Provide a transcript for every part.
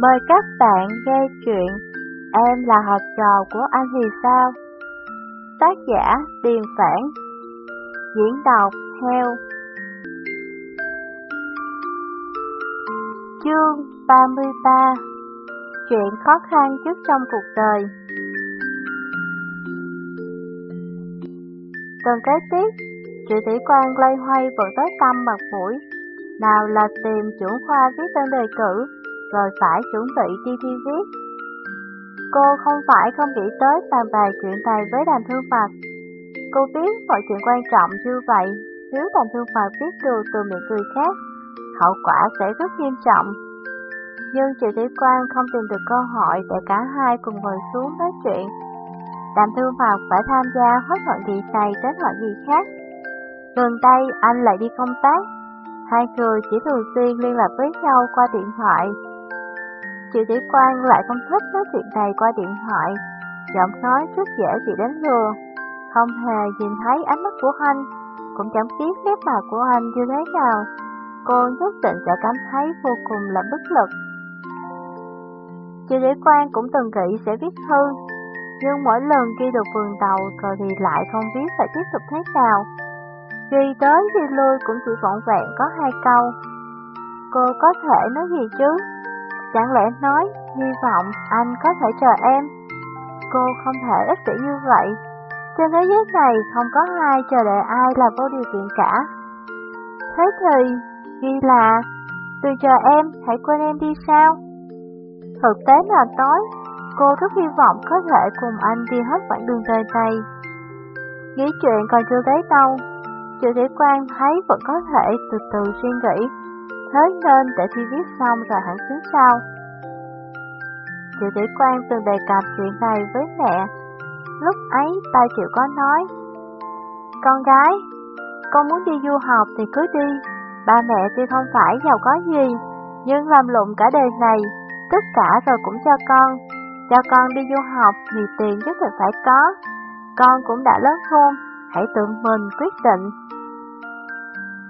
Mời các bạn nghe chuyện Em là học trò của anh thì sao? Tác giả Điền Phản. Diễn đọc Heo. Chương 33 Chuyện khó khăn trước trong cuộc đời. Tuần kế tiếp, chị thủy quan lây hoay vẫn tới tâm mặt mũi Nào là tìm trưởng khoa viết tên đề cử rồi phải chuẩn bị đi thi viết. Cô không phải không nghĩ tới bàn bài chuyện này với đàm thương phạt. Cô biết mọi chuyện quan trọng như vậy, nếu đàm thương phạt biết được từ miệng người khác, hậu quả sẽ rất nghiêm trọng. Nhưng chị Thủy Quang không tìm được cơ hội để cả hai cùng ngồi xuống nói chuyện. Đàm thương phạt phải tham gia hết hội nghị này đến hội nghị khác. Gần đây anh lại đi công tác, hai người chỉ thường xuyên liên lạc với nhau qua điện thoại Chị Tiểu Quang lại không thích nói chuyện này qua điện thoại, giọng nói rất dễ bị đánh lừa. Không hề nhìn thấy ánh mắt của anh, cũng chẳng biết nét mặt của anh như thế nào. Cô nhất định sẽ cảm thấy vô cùng là bất lực. Chị Thủy Quang cũng từng nghĩ sẽ viết thư, nhưng mỗi lần ghi được vườn đầu rồi thì lại không biết phải tiếp tục thế nào. Ghi tới ghi lui cũng chỉ vọn vẹn có hai câu. Cô có thể nói gì chứ? Chẳng lẽ nói, hy vọng anh có thể chờ em? Cô không thể ích kỷ như vậy. Trên thế giới này không có ai chờ đợi ai là vô điều kiện cả. Thế thì, ghi là, từ chờ em, hãy quên em đi sao? Thực tế là tối cô rất hy vọng có thể cùng anh đi hết quãng đường đời này. Nghĩ chuyện còn chưa tới đâu, Triệu Thủy Quang thấy vẫn có thể từ từ suy nghĩ thế nên để thi viết xong rồi hẳn tính sau. Triệu Tỷ Quang từng đề cập chuyện này với mẹ. Lúc ấy ba Triệu có nói, Con gái, con muốn đi du học thì cứ đi, ba mẹ tuy không phải giàu có gì, nhưng làm lụng cả đời này, tất cả rồi cũng cho con. Cho con đi du học thì tiền nhất định phải có. Con cũng đã lớn khôn, hãy tự mình quyết định.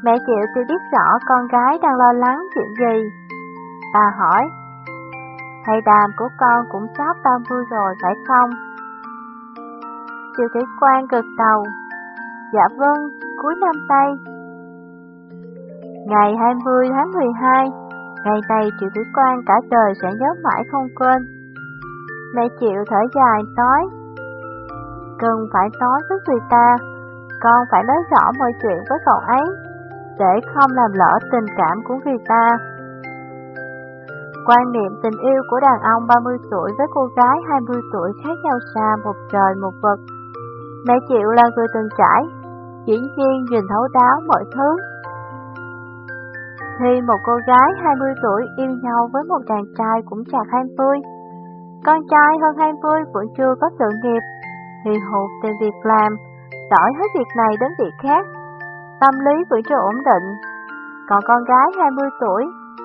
Mẹ Triệu tôi biết rõ con gái đang lo lắng chuyện gì. Bà hỏi, thầy đàm của con cũng sắp 30 rồi phải không? Triệu Thủy Quang gật đầu, dạ vâng, cuối năm Tây. Ngày 20 tháng 12, ngày này Triệu Thủy Quang cả đời sẽ nhớ mãi không quên. Mẹ Triệu thở dài nói, cần phải nói với người ta, con phải nói rõ mọi chuyện với cậu ấy để không làm lỡ tình cảm của người ta. Quan niệm tình yêu của đàn ông 30 tuổi với cô gái 20 tuổi khác nhau xa một trời một vực. Mẹ chịu là người từng trải, dĩ nhiên nhìn thấu đáo mọi thứ. Khi một cô gái 20 tuổi yêu nhau với một chàng trai cũng chạc 20, con trai hơn 20 vẫn chưa có sự nghiệp, thì hụt tìm việc làm, đổi hết việc này đến việc khác, tâm lý vẫn chưa ổn định. Còn con gái 20 tuổi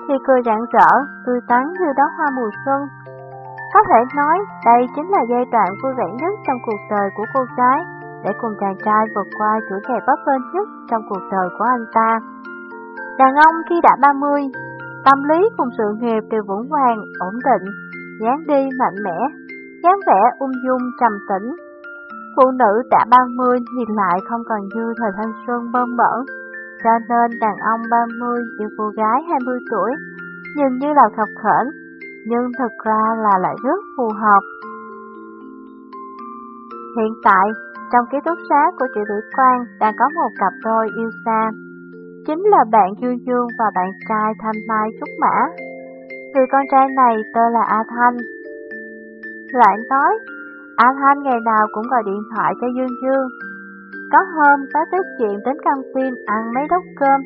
thì cười rạng rỡ, tươi tắn như đóa hoa mùa xuân. Có thể nói đây chính là giai đoạn vui vẻ nhất trong cuộc đời của cô gái để cùng chàng trai vượt qua chuỗi ngày bấp bênh nhất trong cuộc đời của anh ta. Đàn ông khi đã 30, tâm lý cùng sự nghiệp đều vững vàng, ổn định, dáng đi mạnh mẽ, dáng vẻ ung dung trầm tĩnh, Phụ nữ đã 30 thì lại không còn như thời thanh xuân bơm bẩn, cho nên đàn ông 30 yêu cô gái 20 tuổi nhìn như là khập khển, nhưng thực ra là lại rất phù hợp. Hiện tại, trong ký túc xá của chị Thủy Quang đang có một cặp đôi yêu xa. Chính là bạn Dương Dương và bạn trai Thanh Mai Trúc Mã. Người con trai này tên là A Thanh. Lại nói, A Thanh ngày nào cũng gọi điện thoại cho Dương Dương. Có hôm có tới chuyện đến căng tin ăn mấy đốc cơm.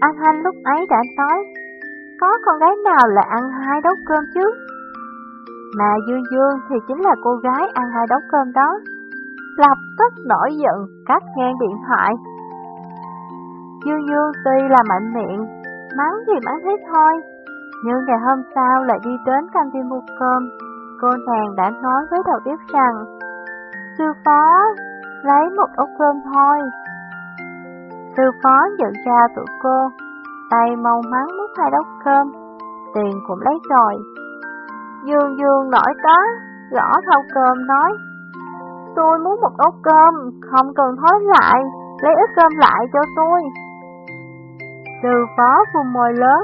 A Thanh lúc ấy đã nói, có con gái nào là ăn hai đốc cơm chứ? Mà Dương Dương thì chính là cô gái ăn hai đốc cơm đó. Lập tức nổi giận, cắt ngang điện thoại. Dương Dương tuy là mạnh miệng, mắng thì mắng thế thôi, nhưng ngày hôm sau lại đi đến căng tin mua cơm, cô nàng đã nói với đầu bếp rằng Sư phó, lấy một ốc cơm thôi. Sư phó nhận ra tụi cô, tay mau mắn múc hai đốc cơm, tiền cũng lấy rồi. Dương Dương nổi cá gõ thau cơm nói, tôi muốn một ốc cơm, không cần thối lại, lấy ít cơm lại cho tôi. Sư phó vùng môi lớn,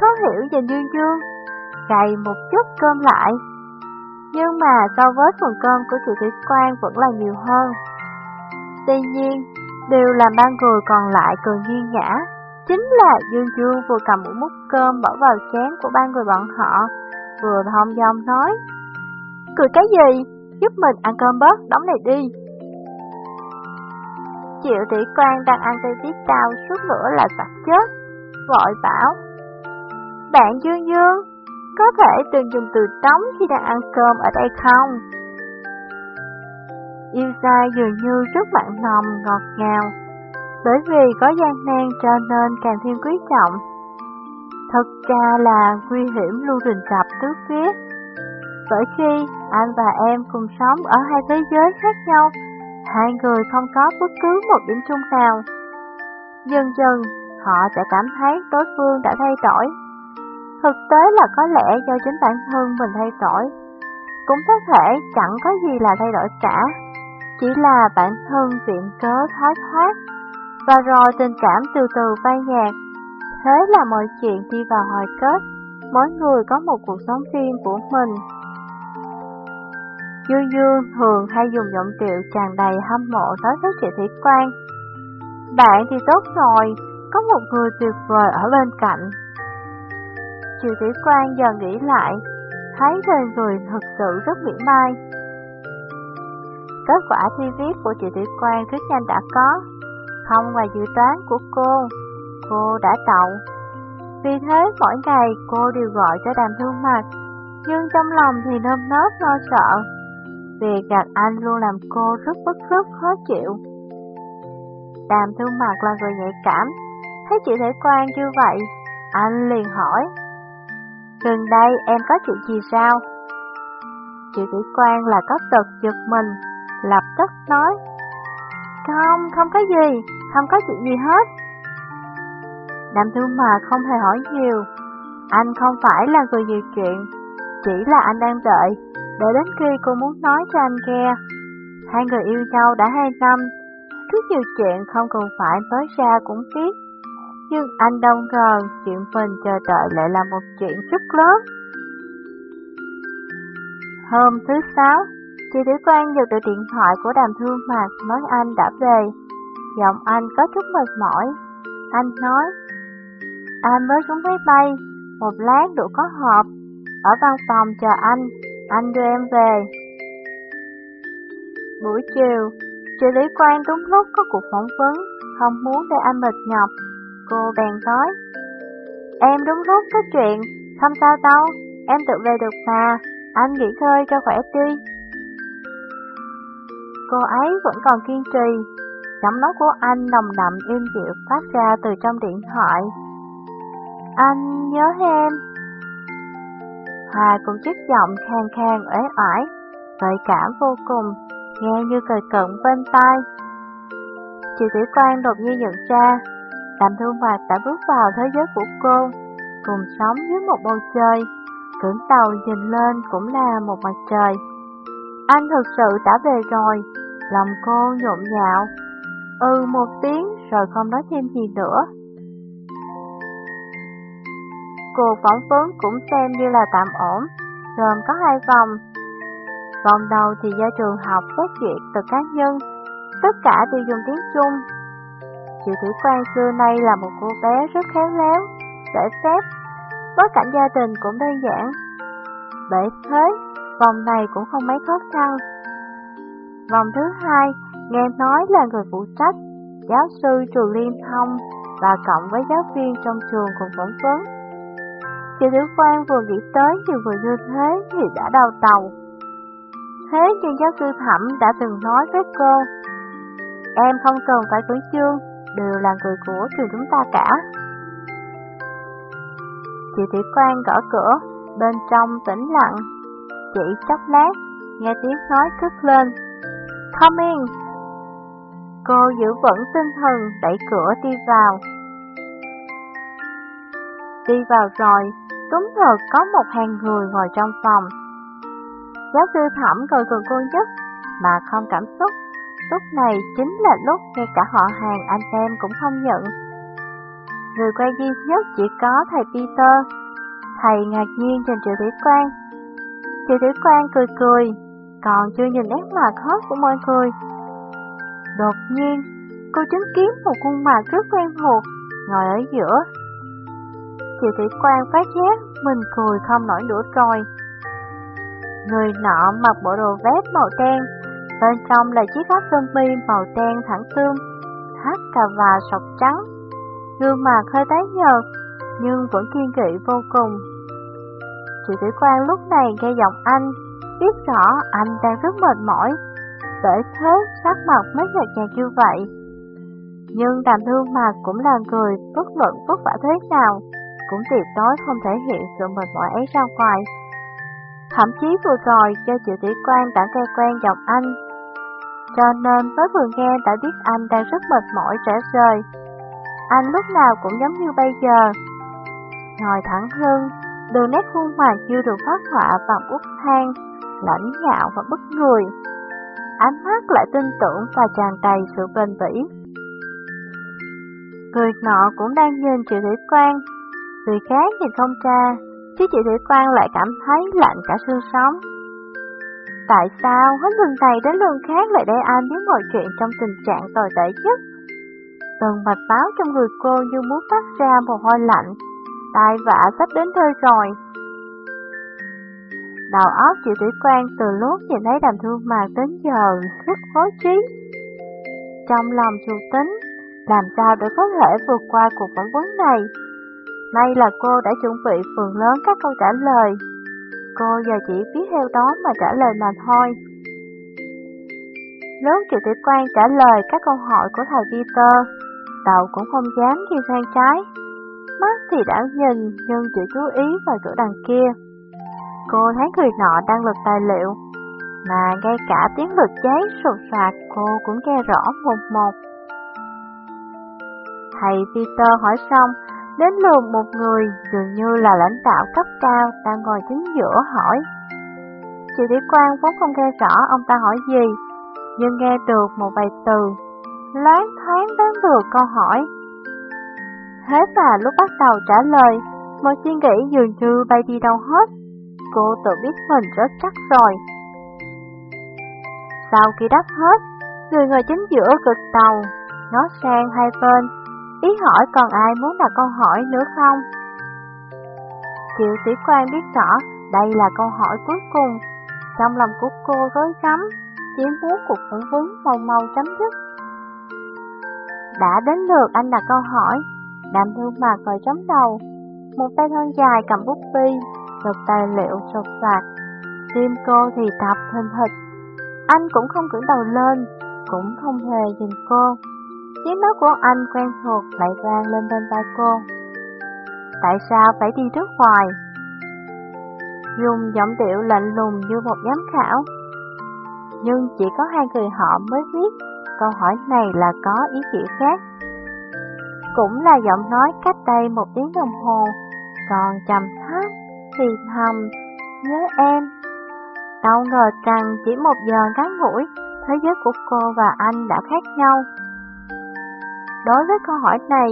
khó hiểu về Dương Dương, cày một chút cơm lại. Nhưng mà so với phần cơm của chị Thủy Quang vẫn là nhiều hơn. Tuy nhiên, điều làm ba người còn lại cười nghiêng ngã, chính là Dương Dương vừa cầm một múc cơm bỏ vào chén của ba người bọn họ, vừa thong dong nói. Cười cái gì? Giúp mình ăn cơm bớt, đóng này đi. Triệu Thủy Quang đang ăn cây tiết cao suốt nữa là sạch chết, vội bảo. Bạn Dương Dương, có thể đừng dùng từ tống khi đang ăn cơm ở đây không? Yêu xa dường như rất mặn nồng, ngọt ngào, bởi vì có gian nan cho nên càng thêm quý trọng. Thật ra là nguy hiểm luôn rình rập tứ phía. Bởi khi anh và em cùng sống ở hai thế giới khác nhau, hai người không có bất cứ một điểm chung nào. Dần dần, họ sẽ cảm thấy đối phương đã thay đổi. Thực tế là có lẽ do chính bản thân mình thay đổi. Cũng có thể chẳng có gì là thay đổi cả, chỉ là bản thân viện cớ thoái thoát. Và rồi tình cảm từ từ phai nhạt. Thế là mọi chuyện đi vào hồi kết, mỗi người có một cuộc sống riêng của mình. Dương Dương thường hay dùng giọng điệu tràn đầy hâm mộ nói với chị Thủy Quang. Bạn thì tốt rồi, có một người tuyệt vời ở bên cạnh. Chị Thủy Quang giờ nghĩ lại, thấy đời người thật sự rất mỉa mai. Kết quả thi viết của chị Thủy Quang rất nhanh đã có, không ngoài dự toán của cô, cô đã đậu. Vì thế mỗi ngày cô đều gọi cho đàm thương mặt, nhưng trong lòng thì nơm nớp lo sợ. Việc gặp anh luôn làm cô rất bức rất khó chịu. Đàm thương mặt là người nhạy cảm, thấy chị thể quan như vậy, anh liền hỏi. Gần đây em có chuyện gì sao? Chị Thủy Quan là có tật giật mình, lập tức nói. Không, không có gì, không có chuyện gì hết. Đàm thương mà không hề hỏi nhiều, anh không phải là người nhiều chuyện, chỉ là anh đang đợi, để đến khi cô muốn nói cho anh nghe. Hai người yêu nhau đã hai năm, rất nhiều chuyện không cần phải nói ra cũng biết. Nhưng anh đâu ngờ chuyện mình chờ đợi lại là một chuyện rất lớn. Hôm thứ sáu, chị Thủy Quang nhận được điện thoại của đàm thương mạc nói anh đã về. Giọng anh có chút mệt mỏi. Anh nói, anh mới xuống máy bay, một lát đủ có họp. Ở văn phòng chờ anh, anh đưa em về. Buổi chiều, chị Lý Quang đúng lúc có cuộc phỏng vấn, không muốn để anh mệt nhọc. Cô bèn nói, em đúng lúc có chuyện, không sao đâu, em tự về được mà, anh nghỉ ngơi cho khỏe đi. Cô ấy vẫn còn kiên trì, giọng nói của anh nồng đậm im dịu phát ra từ trong điện thoại. Anh nhớ em. Hòa cũng chất giọng khang khang ế ỏi, gợi cảm vô cùng, nghe như cười cận bên tai. Chị Thủy Quang đột nhiên nhận ra, Đàm Thương Mạc đã bước vào thế giới của cô, cùng sống dưới một bầu trời, cưỡng tàu nhìn lên cũng là một mặt trời. Anh thực sự đã về rồi, lòng cô nhộn nhạo. Ừ một tiếng rồi không nói thêm gì nữa. Cuộc phỏng vấn cũng xem như là tạm ổn, gồm có hai vòng. Vòng đầu thì do trường học xét duyệt từ cá nhân, tất cả đều dùng tiếng Trung. Chị Thủy Quang xưa nay là một cô bé rất khéo léo, dễ phép, bối cảnh gia đình cũng đơn giản. Bởi thế, vòng này cũng không mấy khó khăn. Vòng thứ hai, nghe nói là người phụ trách, giáo sư trường liên thông và cộng với giáo viên trong trường cùng phỏng vấn. Chị Tiểu Quang vừa nghĩ tới thì vừa như thế thì đã đau đầu. Thế nhưng giáo sư Thẩm đã từng nói với cô, em không cần phải khẩn trương, đều là người của trường chúng ta cả. Chị thủy Quang gõ cửa, bên trong tĩnh lặng, chỉ chốc lát, nghe tiếng nói cất lên. Come in! Cô giữ vững tinh thần đẩy cửa đi vào. Đi vào rồi, Đúng thật có một hàng người ngồi trong phòng. Giáo sư thẩm cười cười cô nhất, mà không cảm xúc. Lúc này chính là lúc ngay cả họ hàng anh em cũng không nhận. Người quay duy nhất chỉ có thầy Peter. Thầy ngạc nhiên nhìn triệu thủy quan. Triệu thủy quan cười cười, còn chưa nhìn nét mặt hết của mọi người. Đột nhiên, cô chứng kiến một khuôn mặt rất quen thuộc, ngồi ở giữa. Triệu thủy quan phát giác, mình cười không nổi nữa rồi. Người nọ mặc bộ đồ vest màu đen, bên trong là chiếc áo sơ mi màu đen thẳng tươm, thắt cà và sọc trắng. Gương mặt hơi tái nhợt, nhưng vẫn kiên kỵ vô cùng. Chị thủy Quang lúc này nghe giọng anh, biết rõ anh đang rất mệt mỏi, bởi thế sắc mặt mới nhợt nhạt như vậy. Nhưng đàm thương mặt cũng là người bất luận vất vả thế nào, cũng tuyệt đối không thể hiện sự mệt mỏi ấy ra ngoài. Thậm chí vừa rồi cho Triệu thủy Quan đã nghe quen giọng anh, cho nên mới vừa nghe đã biết anh đang rất mệt mỏi trả rời. Anh lúc nào cũng giống như bây giờ, ngồi thẳng lưng, đường nét khuôn mặt chưa được phát họa bằng bút than, lãnh ngạo và bất người. Ánh mắt lại tin tưởng và tràn đầy sự bền bỉ. Người nọ cũng đang nhìn chị Thủy Quan, người khác nhìn không ra, chứ chị Thủy Quan lại cảm thấy lạnh cả xương sống. Tại sao hết lần này đến lần khác lại để anh biết mọi chuyện trong tình trạng tồi tệ nhất? Từng mạch báo trong người cô như muốn phát ra một hôi lạnh, tai vạ sắp đến nơi rồi. Đầu óc chịu thủy quan từ lúc nhìn thấy đàm thương mạc đến giờ rất khó trí. Trong lòng chủ tính, làm sao để có thể vượt qua cuộc phỏng vấn này? May là cô đã chuẩn bị phần lớn các câu trả lời. Cô giờ chỉ biết theo đó mà trả lời mà thôi. Lúc triệu tử quan trả lời các câu hỏi của thầy Peter, đầu cũng không dám khi sang trái. Mắt thì đã nhìn nhưng chỉ chú ý vào chỗ đằng kia. Cô thấy người nọ đang lật tài liệu, mà ngay cả tiếng lượt cháy sột soạt cô cũng nghe rõ một một. Thầy Peter hỏi xong, đến lượt một người dường như là lãnh đạo cấp cao đang ngồi chính giữa hỏi. Chị Thủy Quang vốn không nghe rõ ông ta hỏi gì, nhưng nghe được một vài từ, loáng thoáng đoán được câu hỏi. Thế mà lúc bắt đầu trả lời, một suy nghĩ dường như bay đi đâu hết. Cô tự biết mình rất chắc rồi. Sau khi đáp hết, người ngồi chính giữa cực đầu, nó sang hai bên, ý hỏi còn ai muốn đặt câu hỏi nữa không? Triệu sĩ quan biết rõ đây là câu hỏi cuối cùng, trong lòng của cô rối rắm, chỉ muốn cuộc phỏng vấn mau mau chấm dứt. Đã đến lượt anh đặt câu hỏi, đàm thương mặt ngồi chấm đầu, một tay thân dài cầm bút bi, được tài liệu sột soạt. Tim cô thì tập thình thịch. Anh cũng không cử đầu lên, cũng không hề nhìn cô. Tiếng nói của anh quen thuộc lại vang lên bên tai cô. Tại sao phải đi trước hoài? Dùng giọng điệu lạnh lùng như một giám khảo. Nhưng chỉ có hai người họ mới biết câu hỏi này là có ý nghĩa khác. Cũng là giọng nói cách đây một tiếng đồng hồ, còn trầm thấp thì thầm, nhớ em. Đâu ngờ rằng chỉ một giờ ngắn ngủi, thế giới của cô và anh đã khác nhau. Đối với câu hỏi này,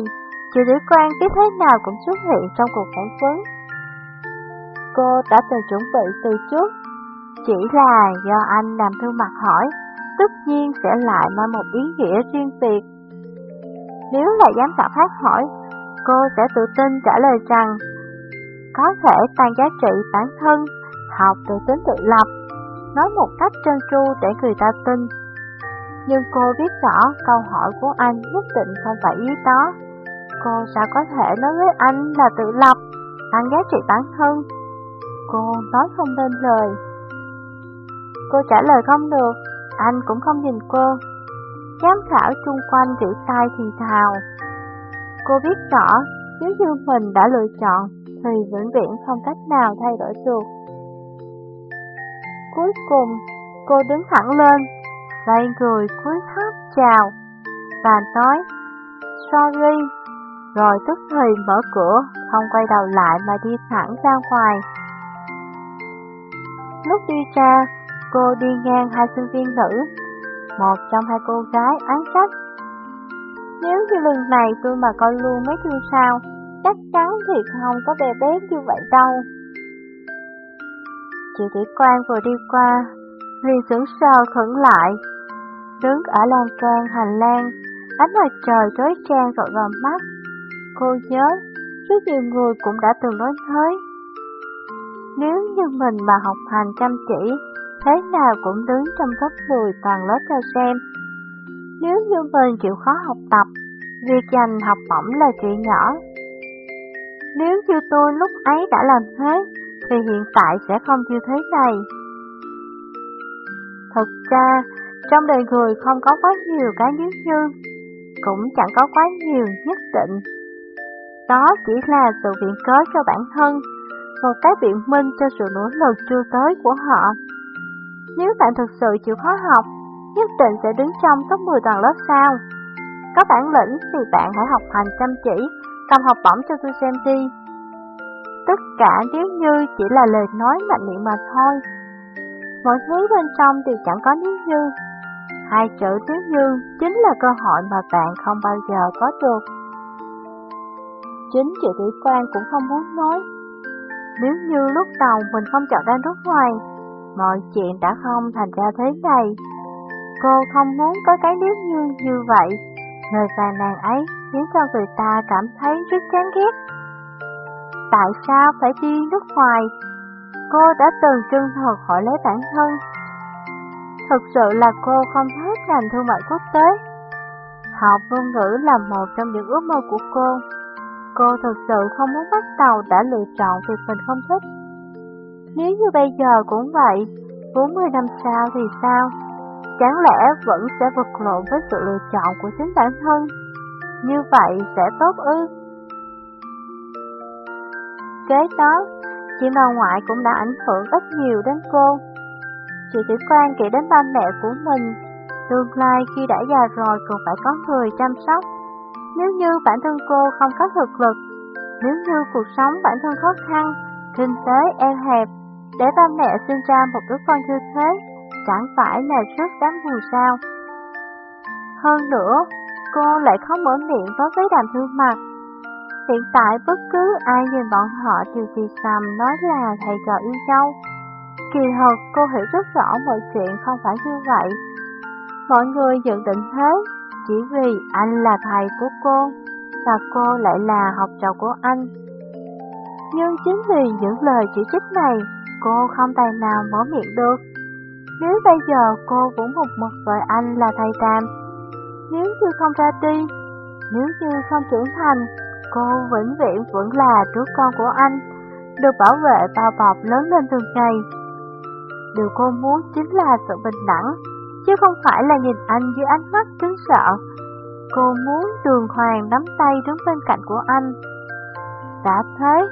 chị Lý Quang biết thế nào cũng xuất hiện trong cuộc phỏng vấn. Cô đã từng chuẩn bị từ trước, chỉ là do anh làm thư mặt hỏi, tất nhiên sẽ lại mang một ý nghĩa riêng biệt. Nếu là giám khảo khác hỏi, cô sẽ tự tin trả lời rằng có thể tăng giá trị bản thân, học từ tính tự lập, nói một cách trơn tru để người ta tin. Nhưng cô biết rõ câu hỏi của anh nhất định không phải ý đó. Cô sao có thể nói với anh là tự lập, tăng giá trị bản thân? Cô nói không nên lời. Cô trả lời không được, anh cũng không nhìn cô. Giám khảo chung quanh chỉ tay thì thào. Cô biết rõ, nếu như mình đã lựa chọn thì vĩnh viễn không cách nào thay đổi được. Cuối cùng, cô đứng thẳng lên, xoay người cúi thấp chào, và nói, sorry, rồi tức thì mở cửa, không quay đầu lại mà đi thẳng ra ngoài. Lúc đi ra, cô đi ngang hai sinh viên nữ, một trong hai cô gái án trách. Nếu như lần này tôi mà coi luôn mấy thương sao, chắc chắn thì không có bè bé như vậy đâu. Chị Thủy Quan vừa đi qua, liền sững sờ khẩn lại, đứng ở lan can hành lang, ánh mặt trời chói chang rọi vào mắt. Cô nhớ, rất nhiều người cũng đã từng nói thế. Nếu như mình mà học hành chăm chỉ, thế nào cũng đứng trong top 10 toàn lớp cho xem. Nếu như mình chịu khó học tập, việc giành học bổng là chuyện nhỏ. Nếu như tôi lúc ấy đã làm thế, thì hiện tại sẽ không như thế này. Thực ra, trong đời người không có quá nhiều cái nếu như, cũng chẳng có quá nhiều nhất định. Đó chỉ là sự viện cớ cho bản thân, một cái biện minh cho sự nỗ lực chưa tới của họ. Nếu bạn thực sự chịu khó học, nhất định sẽ đứng trong top 10 toàn lớp sao. Có bản lĩnh thì bạn hãy học hành chăm chỉ, cầm học bổng cho tôi xem đi. Tất cả nếu như chỉ là lời nói mạnh miệng mà thôi. Mọi thứ bên trong thì chẳng có nếu như. Hai chữ nếu như chính là cơ hội mà bạn không bao giờ có được. Chính chị Thủy Quang cũng không muốn nói. Nếu như lúc đầu mình không chọn ra nước ngoài, mọi chuyện đã không thành ra thế này. Cô không muốn có cái nếu như như vậy, nơi phàn nàn ấy khiến cho người ta cảm thấy rất chán ghét. Tại sao phải đi nước ngoài? Cô đã từng chân thật hỏi lấy bản thân. Thực sự là cô không thích ngành thương mại quốc tế. Học ngôn ngữ là một trong những ước mơ của cô. Cô thực sự không muốn bắt đầu đã lựa chọn việc mình không thích. Nếu như bây giờ cũng vậy, 40 năm sau thì sao? Chẳng lẽ vẫn sẽ vật lộn với sự lựa chọn của chính bản thân? Như vậy sẽ tốt ư? Kế đó, chuyện bà ngoại cũng đã ảnh hưởng ít nhiều đến cô. Chị Tiểu Quan kể đến ba mẹ của mình, tương lai khi đã già rồi còn phải có người chăm sóc. Nếu như bản thân cô không có thực lực, nếu như cuộc sống bản thân khó khăn, kinh tế eo hẹp, để ba mẹ sinh ra một đứa con như thế, chẳng phải là rất đáng buồn sao. Hơn nữa, cô lại không mở miệng với cái đàm thương mặt. Hiện tại bất cứ ai nhìn bọn họ đều thì sầm nói là thầy trò yêu nhau. Kỳ thật cô hiểu rất rõ mọi chuyện không phải như vậy. Mọi người nhận định thế chỉ vì anh là thầy của cô và cô lại là học trò của anh. Nhưng chính vì những lời chỉ trích này, cô không tài nào mở miệng được. Nếu bây giờ cô cũng một mực gọi anh là thầy Tam, nếu như không ra đi, nếu như không trưởng thành, cô vĩnh viễn vẫn là đứa con của anh, được bảo vệ bao bọc lớn lên từng ngày. Điều cô muốn chính là sự bình đẳng, chứ không phải là nhìn anh dưới ánh mắt kính sợ. Cô muốn đường hoàng nắm tay đứng bên cạnh của anh. Đã thế,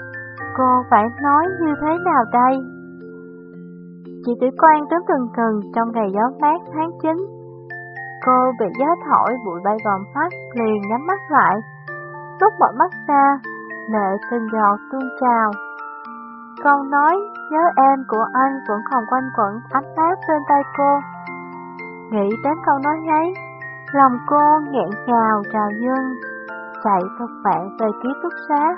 cô phải nói như thế nào đây? Chị Tử Quan đứng gần gần trong ngày gió mát tháng 9. Cô bị gió thổi bụi bay vòng phát liền nhắm mắt lại rút mở mắt ra, lệ từng giọt tuôn trào. Câu nói nhớ em của anh vẫn còn quanh quẩn ấm áp bên tay cô. Nghĩ đến câu nói ấy, lòng cô nghẹn ngào trào dâng, chạy thật bạn về ký túc xá.